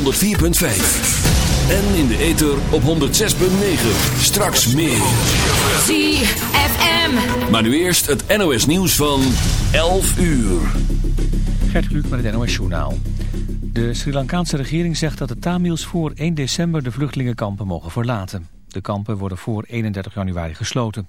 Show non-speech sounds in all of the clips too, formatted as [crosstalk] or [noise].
104.5. En in de ether op 106.9. Straks meer. ZFM. Maar nu eerst het NOS nieuws van 11 uur. Gert Kluk met het NOS journaal. De Sri Lankaanse regering zegt dat de Tamils voor 1 december de vluchtelingenkampen mogen verlaten. De kampen worden voor 31 januari gesloten.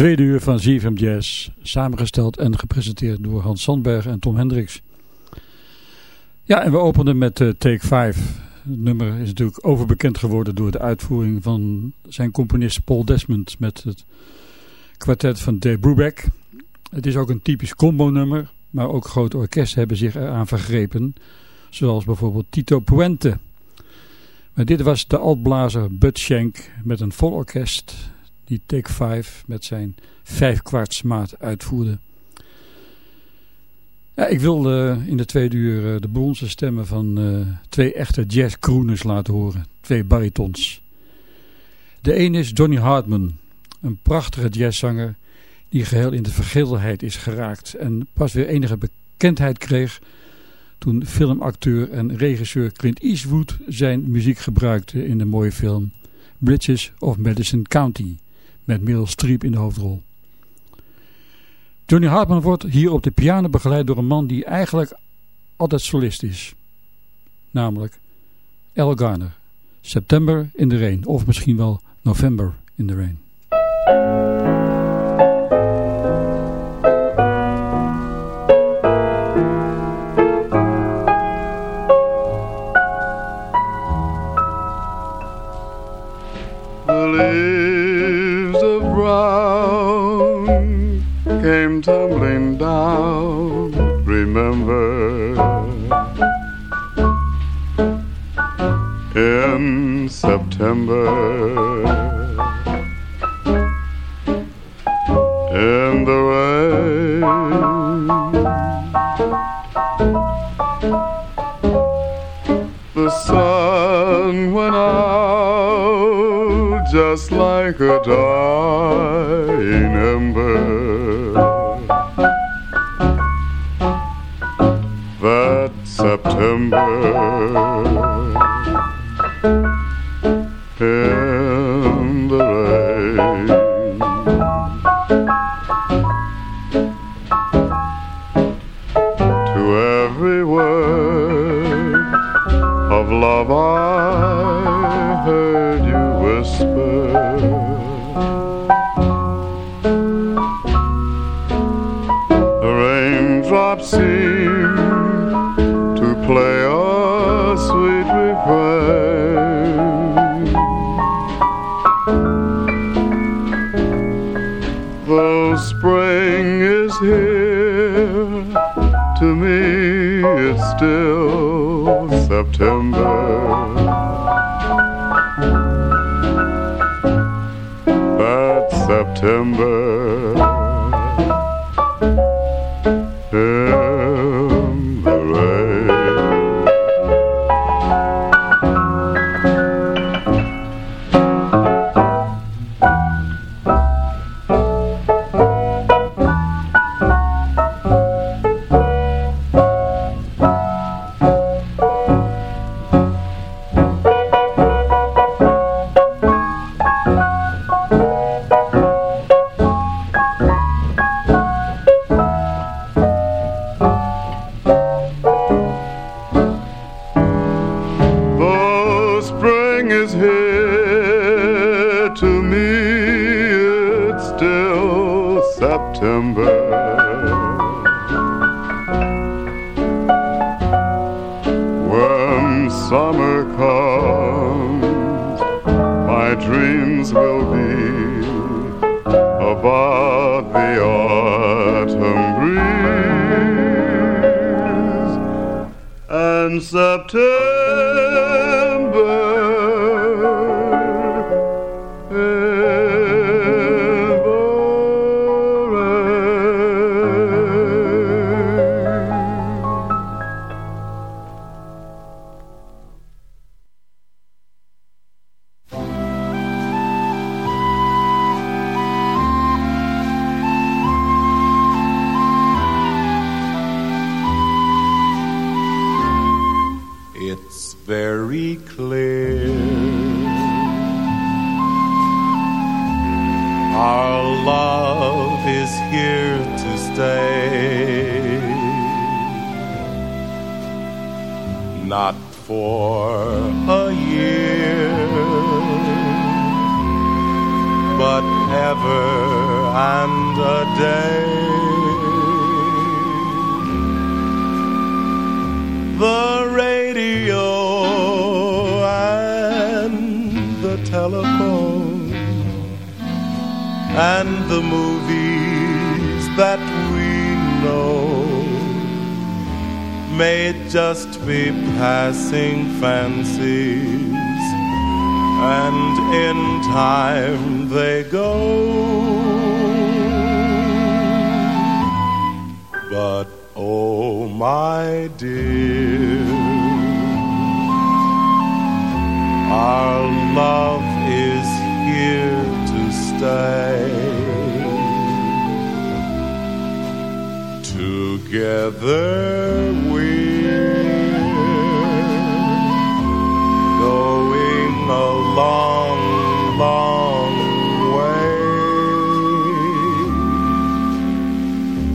Tweede uur van ZFM Jazz, samengesteld en gepresenteerd door Hans Sandberg en Tom Hendricks. Ja, en we openen met uh, Take 5. Het nummer is natuurlijk overbekend geworden door de uitvoering van zijn componist Paul Desmond met het kwartet van Dave Brubeck. Het is ook een typisch combo-nummer, maar ook grote orkesten hebben zich eraan vergrepen, zoals bijvoorbeeld Tito Puente. Maar dit was de altblazer Bud Schenk met een vol orkest die Take 5 met zijn vijfkwartsmaat uitvoerde. Ja, ik wil uh, in de tweede uur uh, de bronzen stemmen van uh, twee echte jazzcrooners laten horen. Twee baritons. De een is Johnny Hartman, een prachtige jazzzanger die geheel in de vergetelheid is geraakt en pas weer enige bekendheid kreeg toen filmacteur en regisseur Clint Eastwood zijn muziek gebruikte in de mooie film Bridges of Madison County met Meryl Streep in de hoofdrol. Johnny Hartman wordt hier op de piano begeleid door een man die eigenlijk altijd solist is. Namelijk Al Garner. September in the Rain of misschien wel November in the Rain. tumbling down, remember. In September, in the rain, the sun went out just like a dog. remember. still September. That September. in September.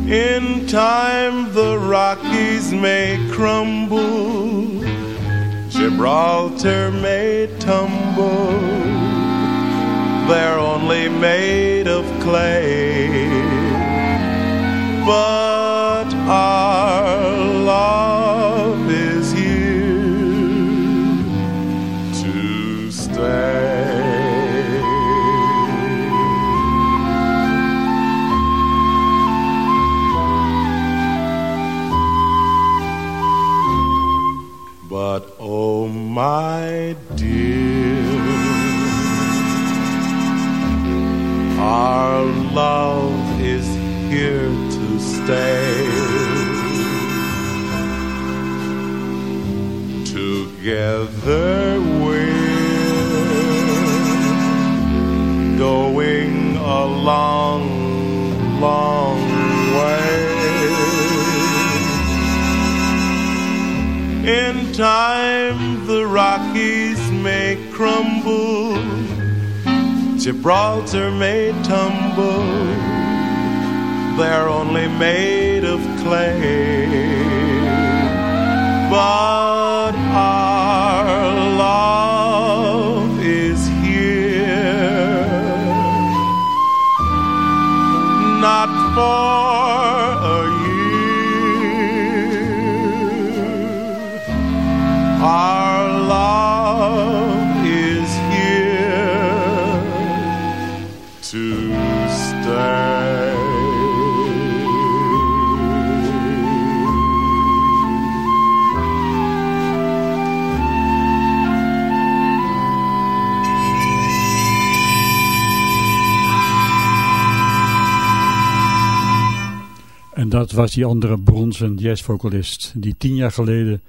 In time, the Rockies may crumble, Gibraltar may tumble. They're only made of clay. But our love my dear, our love is here to stay. Together we're going a long, long way. In time, the Rockies may crumble, Gibraltar may tumble. They're only made of clay. But our love is here, not for a year. Our dat was die andere bronzen jazzvocalist, die tien jaar geleden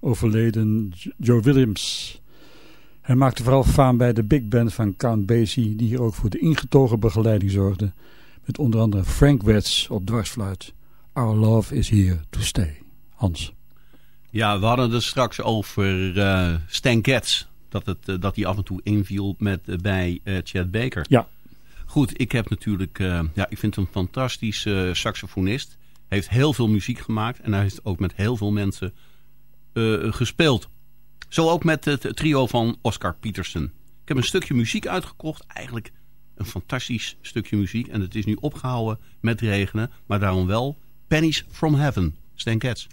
overleden Joe Williams. Hij maakte vooral faam bij de big band van Count Basie, die hier ook voor de ingetogen begeleiding zorgde. Met onder andere Frank Wetz op dwarsfluit. Our love is here to stay. Hans. Ja, we hadden het straks over uh, Stan Getz. Dat, het, uh, dat hij af en toe inviel met, uh, bij Chad Baker. Ja. Goed, ik heb natuurlijk... ja, ik vind hem een fantastische saxofonist heeft heel veel muziek gemaakt. En hij heeft ook met heel veel mensen eh, gespeeld. Zo ook met het trio van Oscar Peterson. Ik heb een stukje muziek uitgekocht. Eigenlijk een fantastisch stukje muziek. En het is nu opgehouden met regenen. Maar daarom wel Pennies from Heaven. Stan Cats.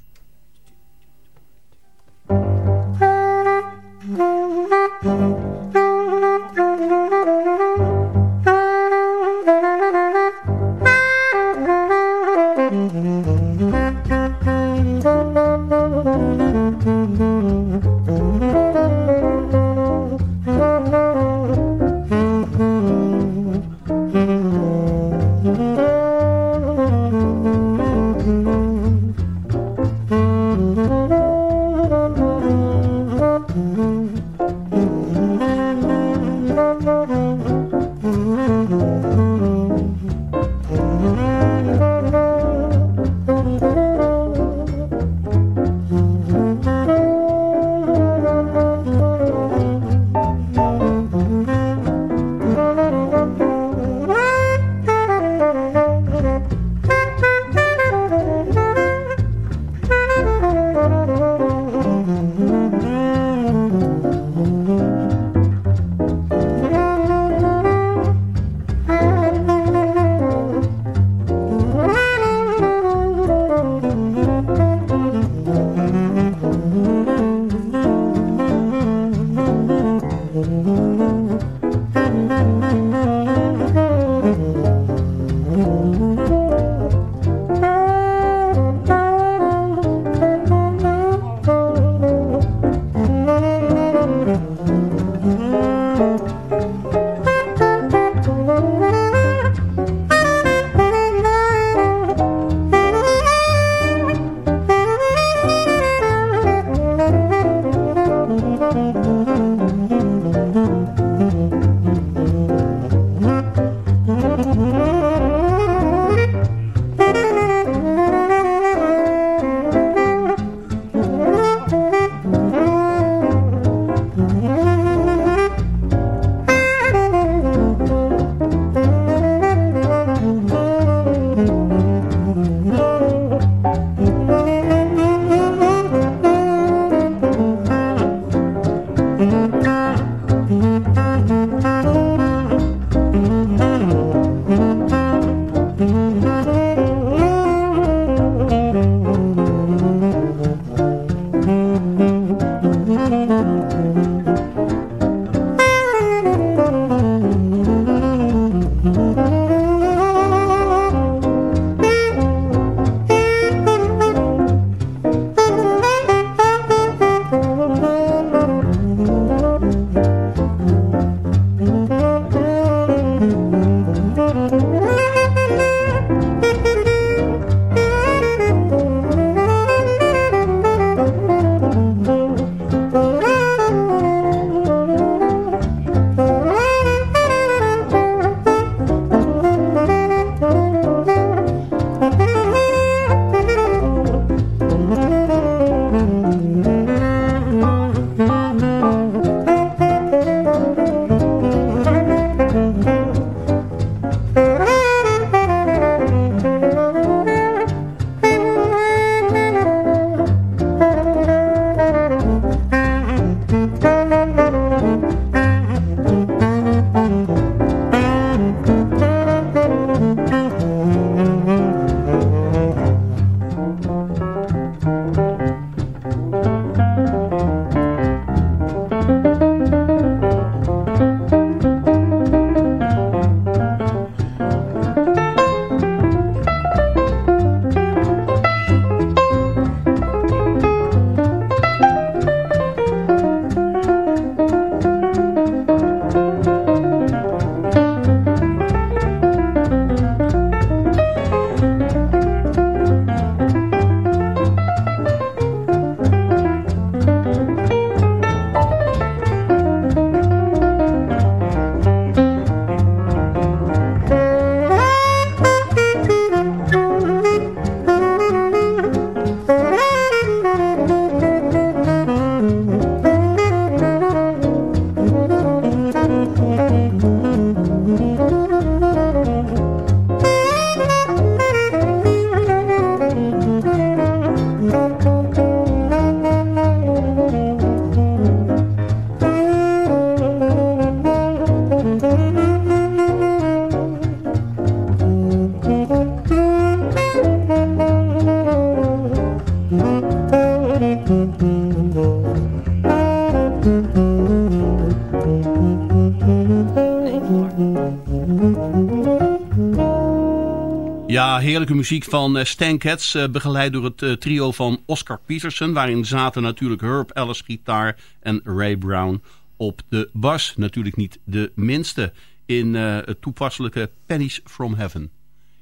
Heerlijke muziek van uh, Stan Cats, uh, begeleid door het uh, trio van Oscar Peterson. Waarin zaten natuurlijk Herb Ellis gitaar en Ray Brown op de bas. Natuurlijk niet de minste in het toepasselijke Pennies from Heaven.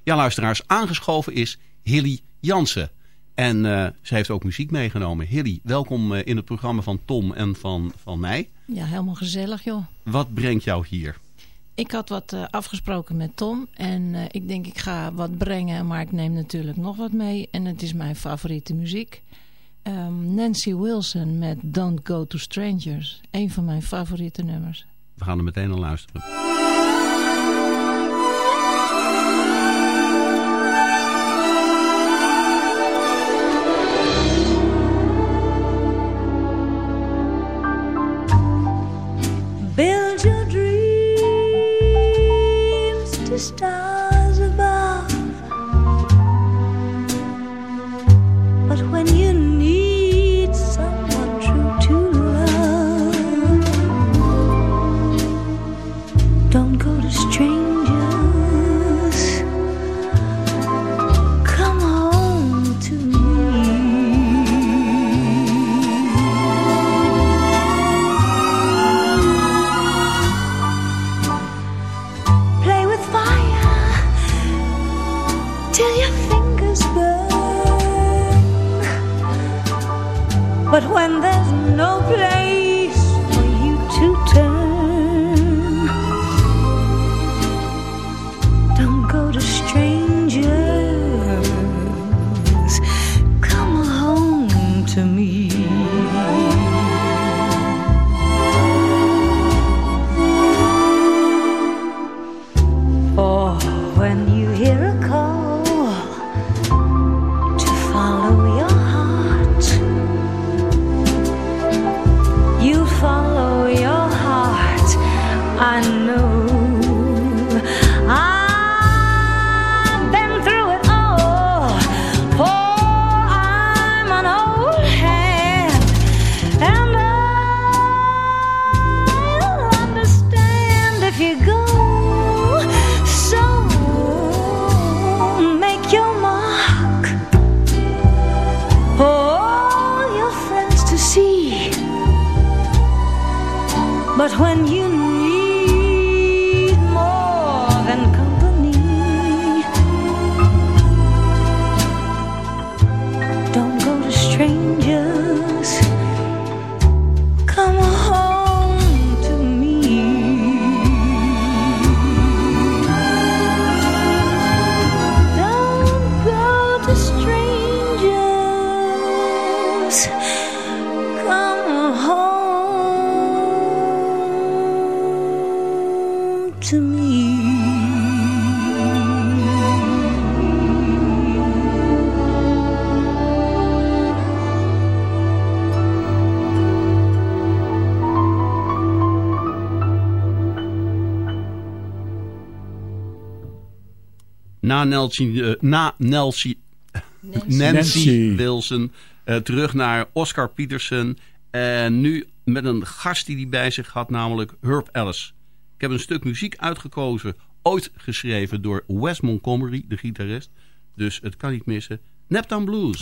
Ja, luisteraars, aangeschoven is Hilly Jansen. En ze heeft ook muziek meegenomen. Hilly, welkom in het programma van Tom en van, van mij. Ja, helemaal gezellig joh. Wat brengt jou hier? Ik had wat uh, afgesproken met Tom. En uh, ik denk ik ga wat brengen. Maar ik neem natuurlijk nog wat mee. En het is mijn favoriete muziek. Um, Nancy Wilson met Don't Go to Strangers. Een van mijn favoriete nummers. We gaan er meteen naar luisteren. Stars to me. na Nelsie, uh, na Nelsie, Nancy. Wilson. Eh, terug naar Oscar Peterson. En nu met een gast die hij bij zich had, namelijk Herb Ellis. Ik heb een stuk muziek uitgekozen. Ooit geschreven door Wes Montgomery, de gitarist. Dus het kan niet missen. Neptune Blues.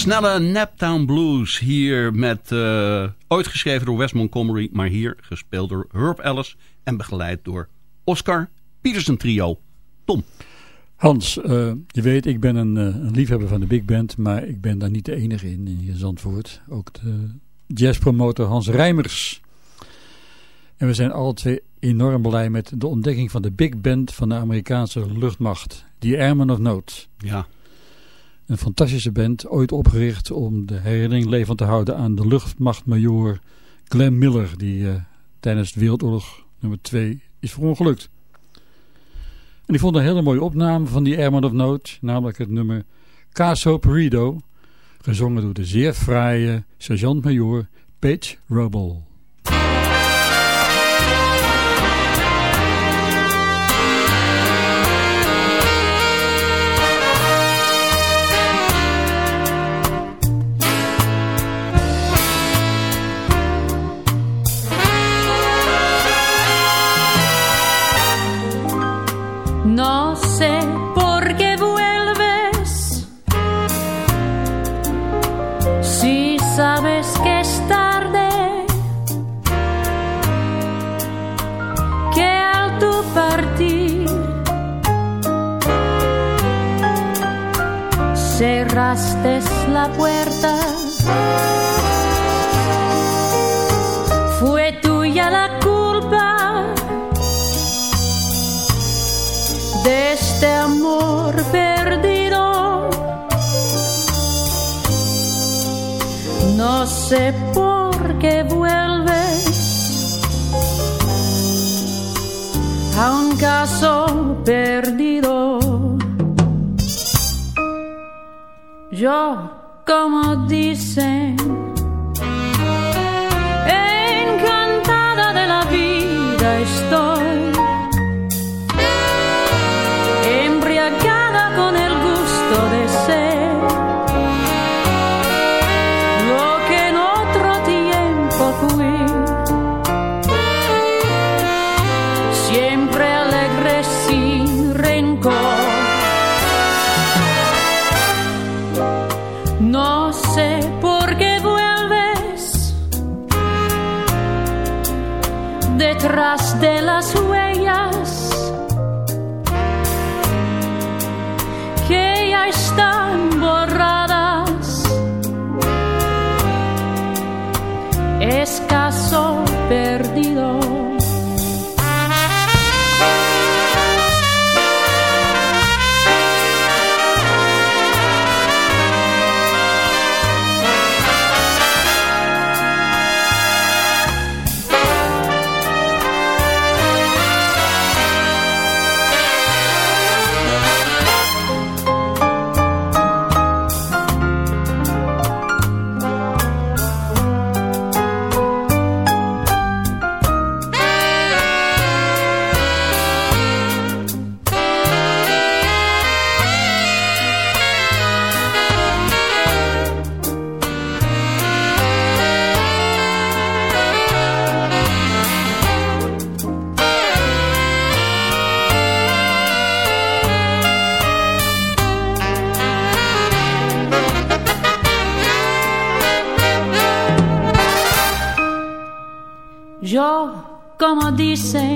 Snelle Naptown Blues hier met, uh, ooit geschreven door Wes Montgomery, maar hier gespeeld door Herb Ellis en begeleid door Oscar Peterson Trio. Tom. Hans, uh, je weet, ik ben een, uh, een, liefhebber van de big band, maar ik ben daar niet de enige in, in Zandvoort. Ook de jazzpromotor Hans Rijmers. En we zijn alle twee enorm blij met de ontdekking van de big band van de Amerikaanse luchtmacht, The Airmen of Note. Ja. Een fantastische band, ooit opgericht om de herinnering levend te houden aan de luchtmachtmajor Glenn Miller, die uh, tijdens Wereldoorlog nummer 2 is verongelukt. En ik vond een hele mooie opname van die Airman of Note, namelijk het nummer Caso Perido, gezongen door de zeer fraaie sergeant-major Paige Rubble. Cerraste la puerta Fue tuya la culpa de este amor perdido. No sé por qué vuelves a un caso perdido. Yo, como dicen, como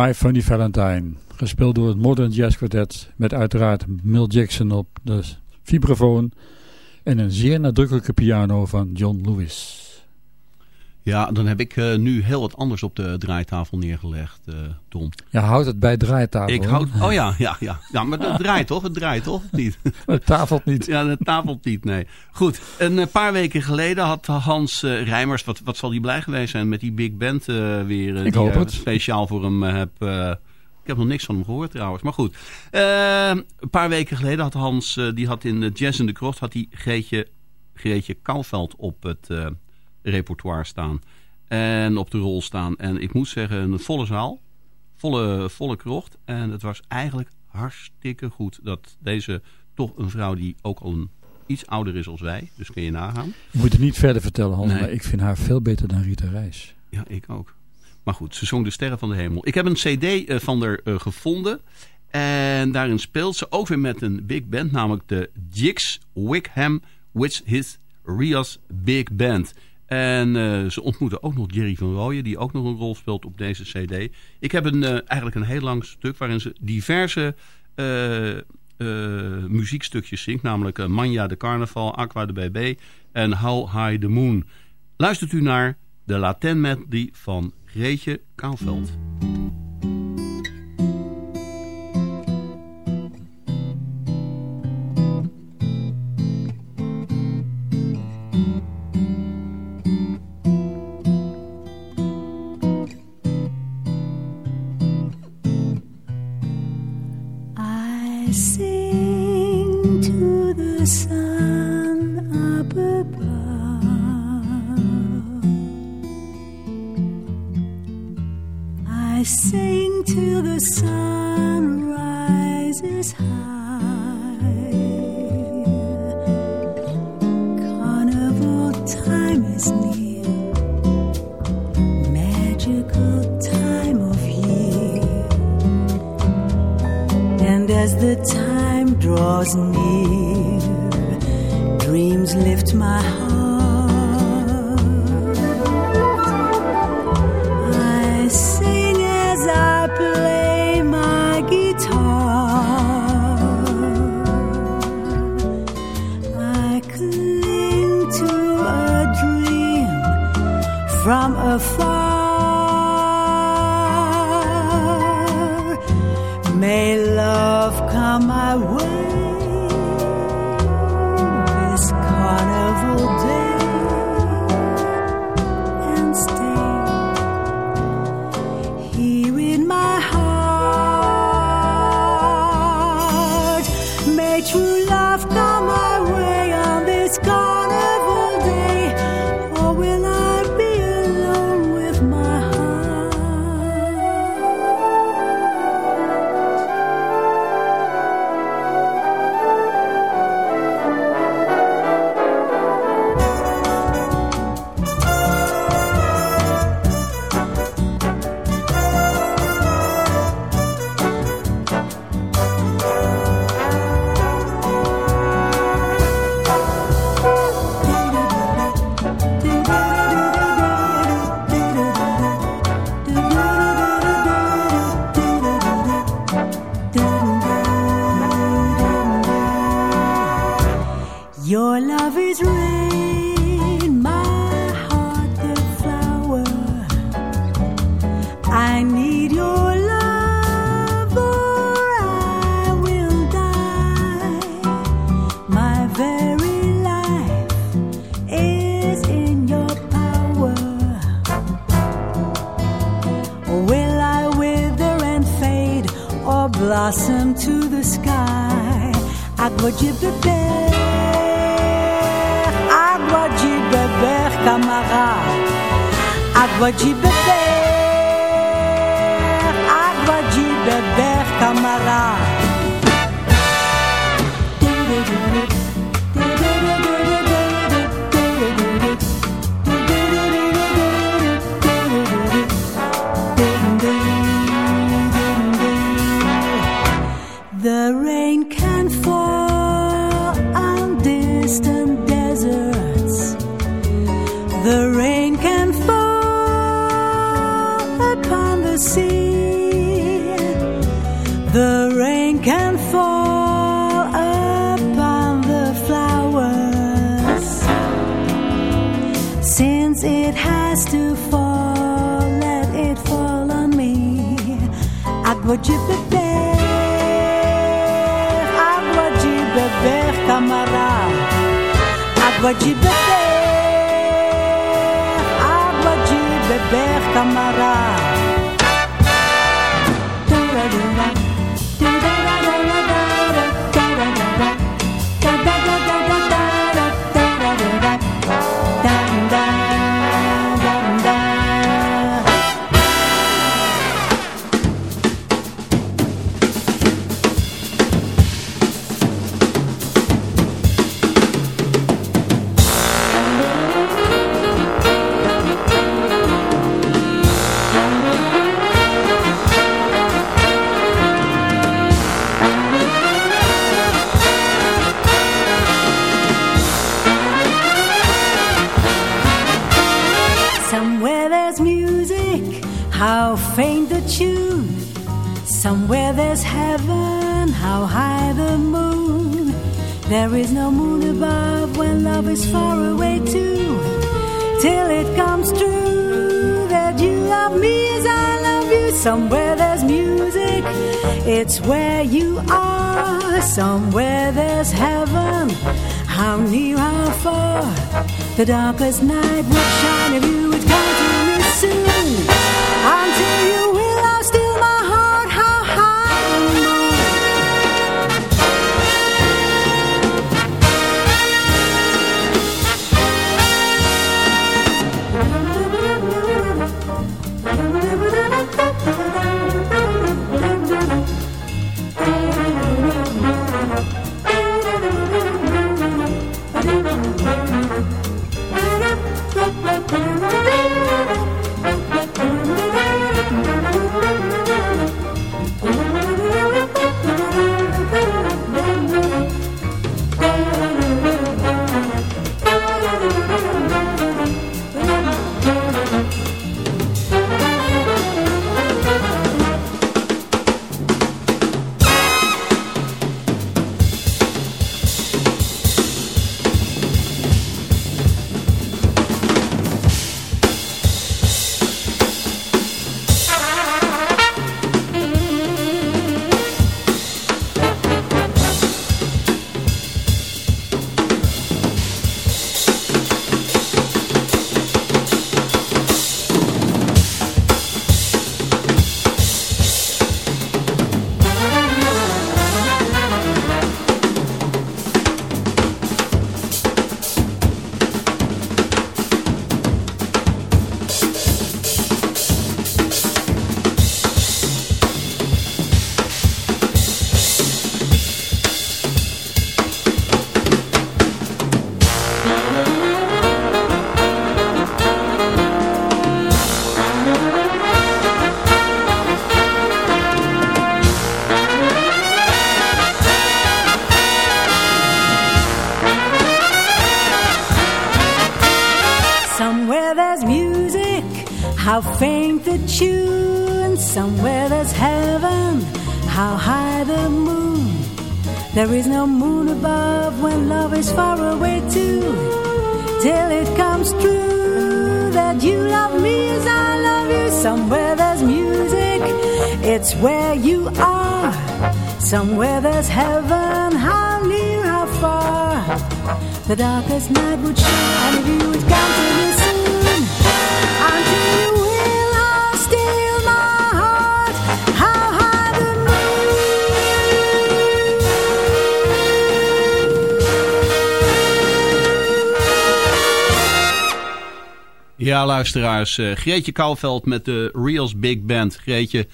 My Funny Valentine. Gespeeld door het Modern Jazz Quartet met uiteraard Mel Jackson op de vibrafoon en een zeer nadrukkelijke piano van John Lewis. Ja, dan heb ik uh, nu heel wat anders op de draaitafel neergelegd, uh, Tom. Ja, houd het bij draaitafel. Ik houd, oh ja, [laughs] ja, ja. Ja, maar het draait toch? Het draait toch? Niet? [laughs] Het tafelt niet. Ja, het tafelt niet, nee. Goed, een uh, paar weken geleden had Hans Rijmers, wat, wat zal hij blij geweest zijn met die big band weer. ik die hoop het. speciaal voor hem heb... ik heb nog niks van hem gehoord trouwens, maar goed. een paar weken geleden had Hans, die had in Jazz in de Krocht, had hij Greetje, Greetje Kouwveld op het repertoire staan. En op de rol staan. En ik moet zeggen, een volle zaal. Volle, volle krocht. En het was eigenlijk hartstikke goed dat deze toch een vrouw die ook al een, iets ouder is als wij. Dus kun je nagaan. Je moet het niet verder vertellen Hans, nee. maar ik vind haar veel beter dan Rita Reis. Ja, ik ook. Maar goed, ze zong de sterren van de hemel. Ik heb een cd van haar uh, gevonden. En daarin speelt ze ook weer met een big band. Namelijk de Jigs Wickham with his Rias Big Band. En uh, ze ontmoeten ook nog Jerry van Rooyen, die ook nog een rol speelt op deze cd. Ik heb een, uh, eigenlijk een heel lang stuk waarin ze diverse uh, muziekstukjes zingt. Namelijk Manja de Carnaval, Aqua de BB en How High the Moon. Luistert u naar de Latin Medley van Greetje Kaalveld. The rain It has to fall, let it fall on me. Ad wajibeber, ad wajibeber, camarada. Ad wajibeber, ad wajibeber, camarada. It's where you are. Somewhere there's heaven, how near, how far. The darkest night will shine if you would come it's where you are. Somewhere there's heaven, how near, how far. The darkest night would shine if you would come to me soon. Until you will, I'll steal my heart. How high the Ja, luisteraars. eh, Greetje Kouwveld met de Reels Big Band. Greetje,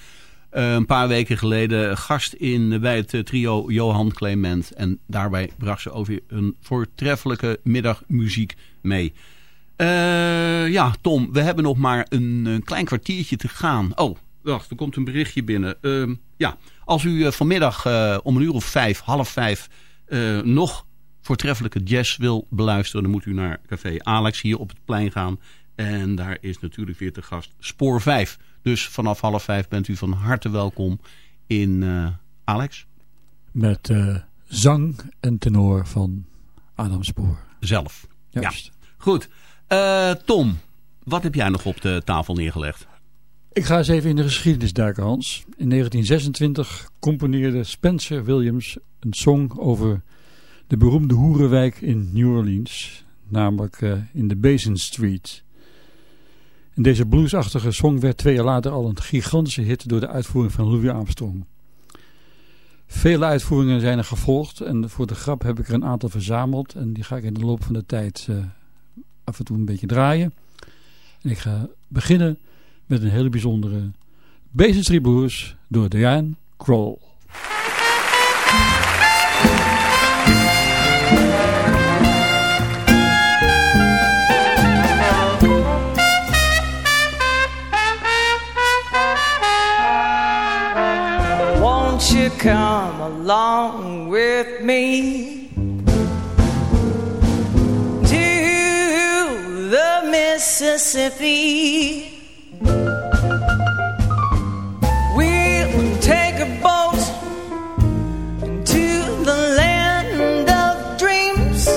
eh, een paar weken geleden gast in, bij het eh, trio Johan Clement. En daarbij bracht ze over een voortreffelijke middagmuziek mee. Eh, ja, Tom, we hebben nog maar een, klein kwartiertje te gaan. Oh, wacht, er komt een berichtje binnen. Ehm, ja, als u eh, vanmiddag eh, om een uur of vijf, half vijf, eh, nog voortreffelijke jazz wil beluisteren... dan moet u naar Café Alex hier op het plein gaan. En daar is natuurlijk weer te gast Spoor 5. Dus vanaf half vijf bent u van harte welkom in eh, Alex Met eh, zang en tenor van Adam Spoor. zelf. Juist. Goed. Eh, Tom, Wat heb jij nog op de tafel neergelegd? Ik ga eens even in de geschiedenis duiken, Hans. In 1926 componeerde Spencer Williams een song over de beroemde hoerenwijk in New Orleans, namelijk in de Basin Street. En deze bluesachtige song werd twee jaar later al een gigantische hit door de uitvoering van Louis Armstrong. Vele uitvoeringen zijn er gevolgd en voor de grap heb ik er een aantal verzameld en die ga ik in de loop van de tijd uh, af en toe een beetje draaien. En ik ga beginnen met een hele bijzondere Basin Blues door Diane Kroll. Come along with me to the Mississippi? We'll take a boat to the land of dreams,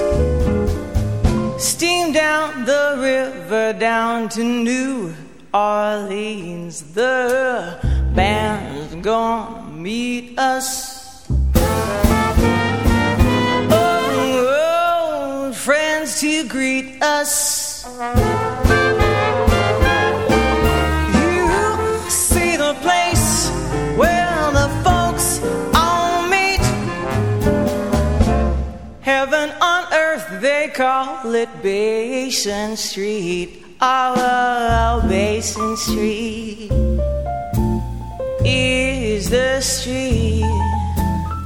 steam down the river down to New Orleans. The band's gonna meet us. Oh, friends to greet us. You see the place where the folks all meet. Heaven on earth, they call it Basin Street. Oh, Basin Street is the street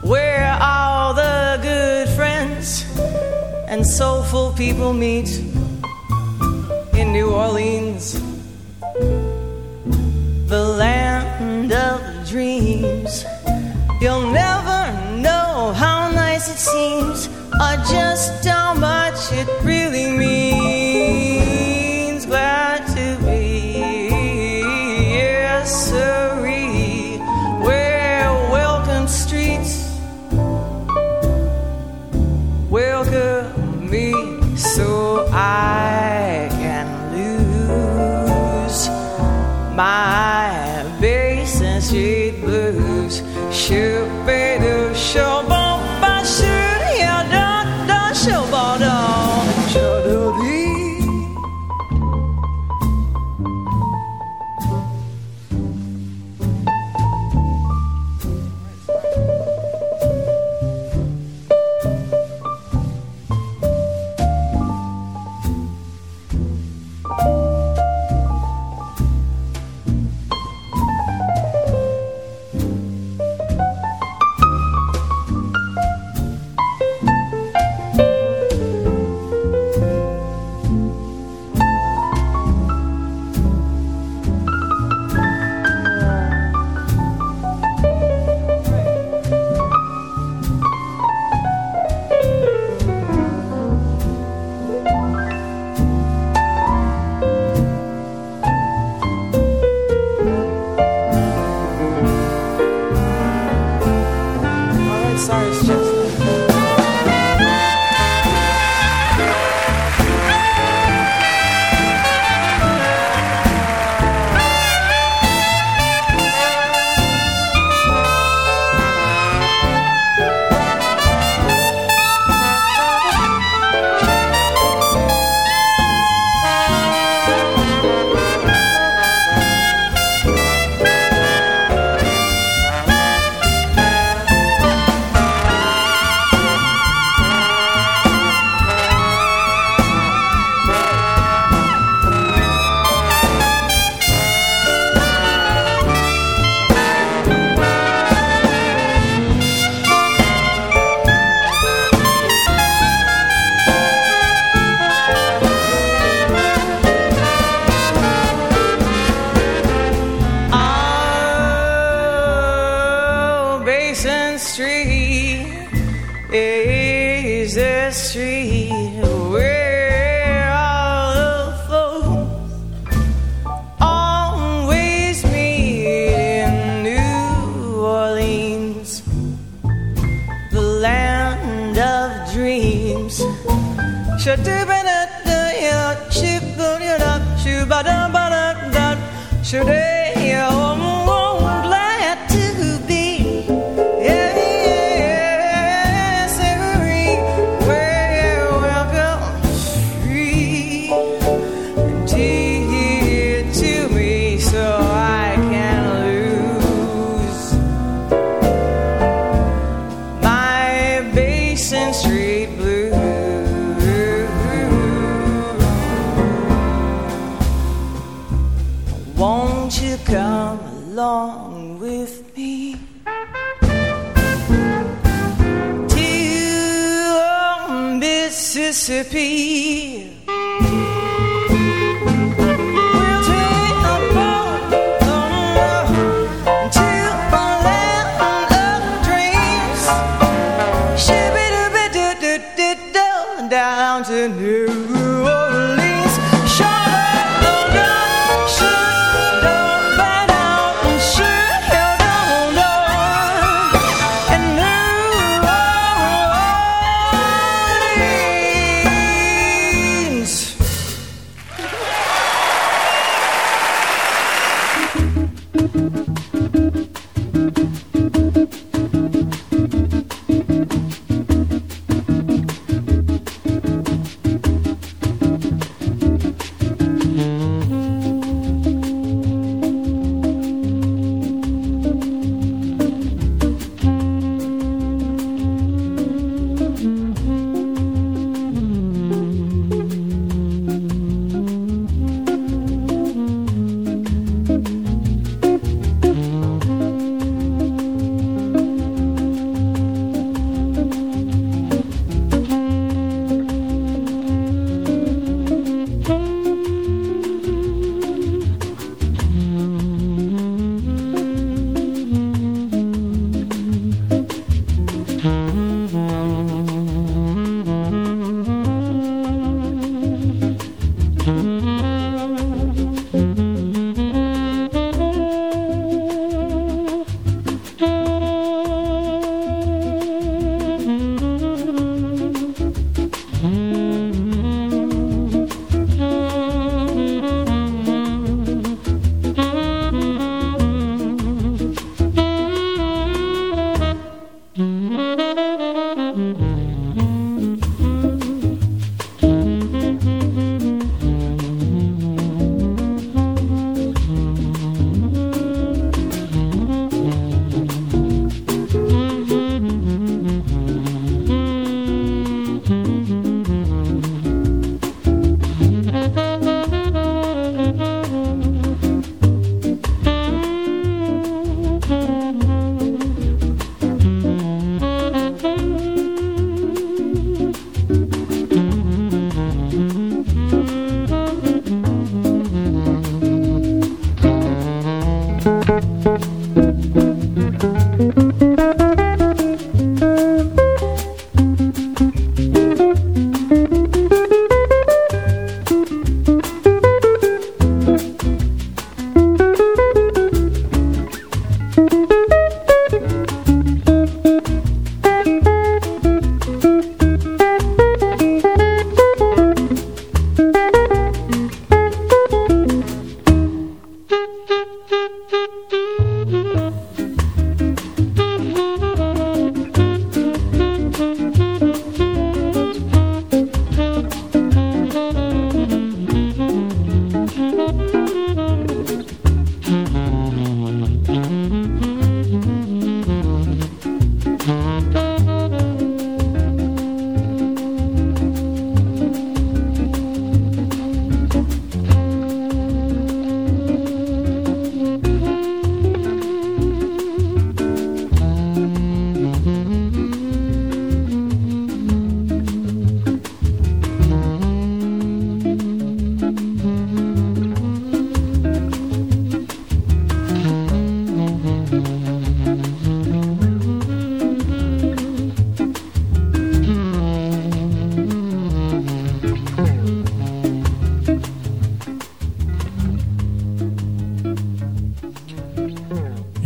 where all the good friends and soulful people meet in New Orleans, the land of dreams. You'll never know how nice it seems or just how much it really means. So I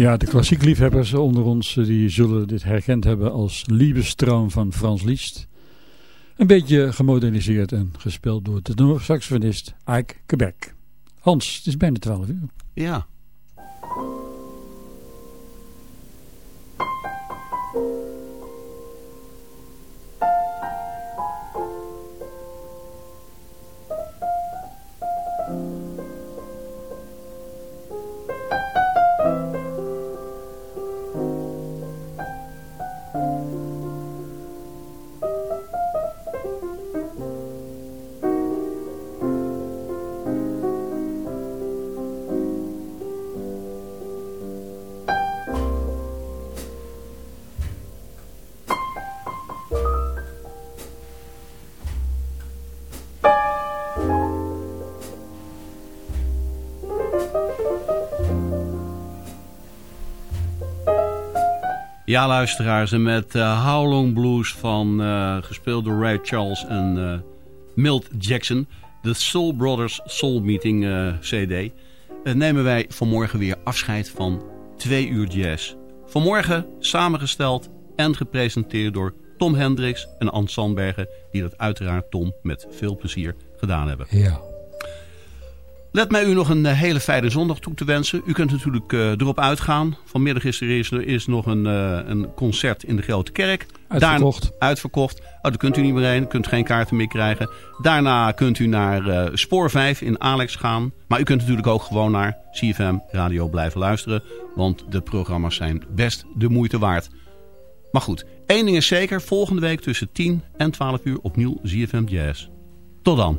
Ja, de klassiek liefhebbers onder ons eh, die zullen dit herkend hebben als Liebestraum van Frans Liszt. Een beetje gemoderniseerd en gespeeld door de saxofonist Ike Quebec. Hans, het is bijna 12 uur. Ja. Ja, luisteraars, en met uh, How Long Blues van uh, gespeeld door Ray Charles en uh, Milt Jackson, de Soul Brothers Soul Meeting CD, nemen wij vanmorgen weer afscheid van twee uur jazz. Vanmorgen samengesteld en gepresenteerd door Tom Hendricks en Ans Sandbergen, die dat uiteraard Tom met veel plezier gedaan hebben. Ja. Let mij u nog een uh, hele fijne zondag toe te wensen. U kunt natuurlijk uh, erop uitgaan. Vanmiddag is er is, is nog een, uh, een concert in de Grote Kerk. Uitverkocht. Daarna, uitverkocht. Oh, daar kunt u niet meer heen. U kunt geen kaarten meer krijgen. Daarna kunt u naar Spoor 5 in Alex gaan. Maar u kunt natuurlijk ook gewoon naar CFM Radio blijven luisteren. Want de programma's zijn best de moeite waard. Maar goed, één ding is zeker. Volgende week tussen 10 en 12 uur opnieuw ZFM Jazz. Tot dan.